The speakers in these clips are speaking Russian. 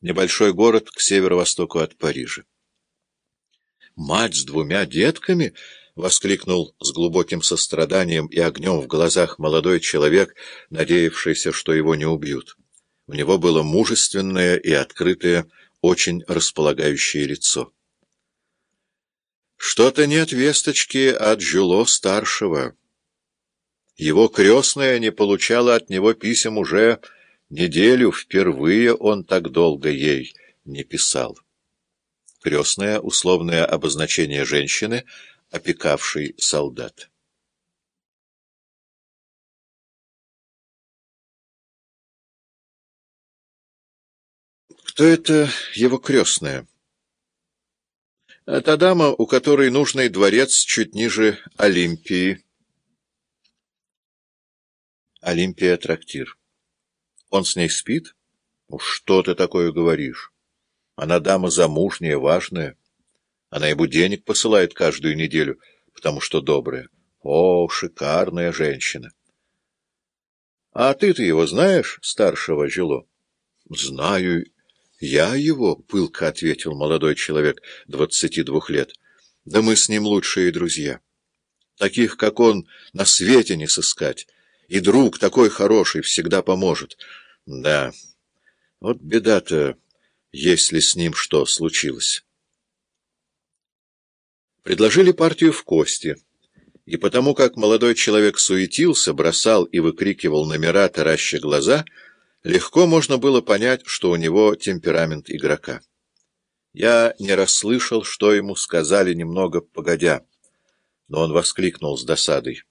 Небольшой город к северо-востоку от Парижа. «Мать с двумя детками?» — воскликнул с глубоким состраданием и огнем в глазах молодой человек, надеявшийся, что его не убьют. У него было мужественное и открытое, очень располагающее лицо. Что-то нет весточки от Жюло-старшего. Его крестная не получала от него писем уже неделю, впервые он так долго ей не писал. Крестное — условное обозначение женщины, опекавшей солдат. Кто это его крестная? Та дама, у которой нужный дворец чуть ниже Олимпии. Олимпия — трактир. Он с ней спит? Что ты такое говоришь? Она дама замужняя, важная. Она ему денег посылает каждую неделю, потому что добрая. О, шикарная женщина. А ты-то его знаешь, старшего Жило? Знаю. Я его, — пылко ответил молодой человек двадцати двух лет. Да мы с ним лучшие друзья. Таких, как он, на свете не сыскать. И друг такой хороший всегда поможет. Да, вот беда-то, если с ним что случилось. Предложили партию в кости, и потому как молодой человек суетился, бросал и выкрикивал номера, тараща глаза, легко можно было понять, что у него темперамент игрока. Я не расслышал, что ему сказали немного погодя, но он воскликнул с досадой.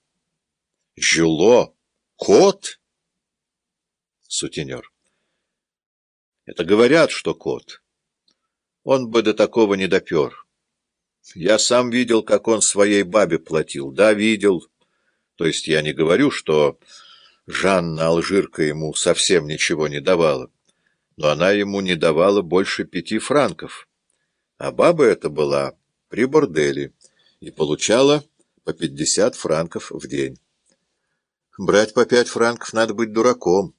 «Жюло! Кот!» Сутенер. Это говорят, что кот. Он бы до такого не допер. Я сам видел, как он своей бабе платил. Да, видел. То есть я не говорю, что Жанна Алжирка ему совсем ничего не давала. Но она ему не давала больше пяти франков. А баба эта была при борделе и получала по пятьдесят франков в день. Брать по пять франков надо быть дураком.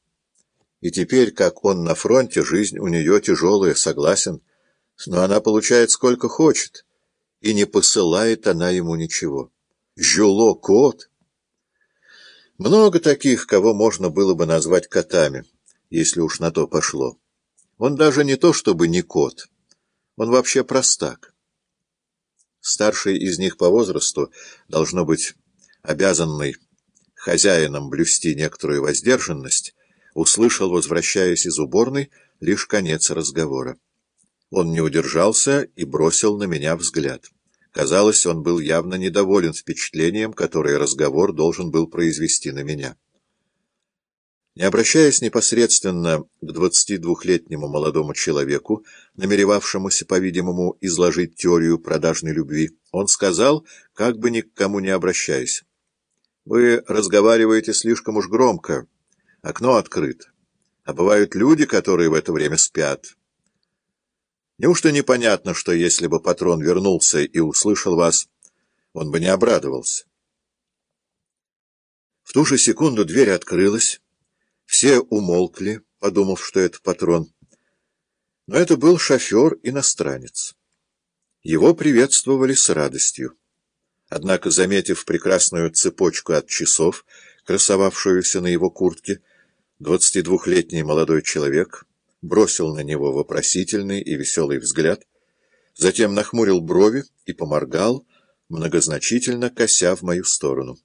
И теперь, как он на фронте, жизнь у нее тяжелая, согласен. Но она получает сколько хочет, и не посылает она ему ничего. Жюло кот. Много таких, кого можно было бы назвать котами, если уж на то пошло. Он даже не то чтобы не кот, он вообще простак. Старший из них по возрасту, должно быть, обязанный хозяином блюсти некоторую воздержанность, услышал, возвращаясь из уборной, лишь конец разговора. Он не удержался и бросил на меня взгляд. Казалось, он был явно недоволен впечатлением, которое разговор должен был произвести на меня. Не обращаясь непосредственно к 22-летнему молодому человеку, намеревавшемуся, по-видимому, изложить теорию продажной любви, он сказал, как бы ни к кому не обращаясь, «Вы разговариваете слишком уж громко». Окно открыто. А бывают люди, которые в это время спят. Неужто непонятно, что если бы патрон вернулся и услышал вас, он бы не обрадовался? В ту же секунду дверь открылась. Все умолкли, подумав, что это патрон. Но это был шофер-иностранец. Его приветствовали с радостью. Однако, заметив прекрасную цепочку от часов, красовавшуюся на его куртке, Двадцатидвухлетний молодой человек бросил на него вопросительный и веселый взгляд, затем нахмурил брови и поморгал, многозначительно кося в мою сторону.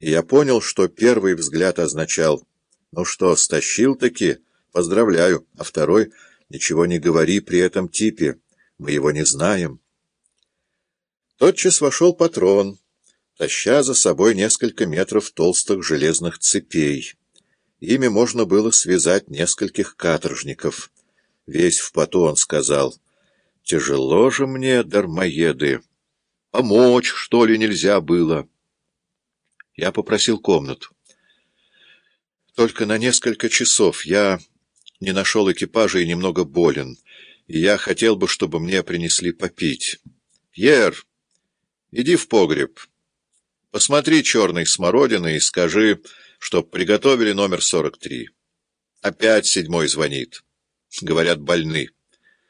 И я понял, что первый взгляд означал «Ну что, стащил-таки? Поздравляю!» А второй «Ничего не говори при этом типе, мы его не знаем». Тотчас вошел патрон, таща за собой несколько метров толстых железных цепей. Ими можно было связать нескольких каторжников. Весь в поту он сказал, «Тяжело же мне, дармоеды! Помочь, что ли, нельзя было?» Я попросил комнату. Только на несколько часов я не нашел экипажа и немного болен, и я хотел бы, чтобы мне принесли попить. «Пьер, иди в погреб, посмотри черной смородины и скажи...» чтоб приготовили номер 43. Опять седьмой звонит. Говорят, больны.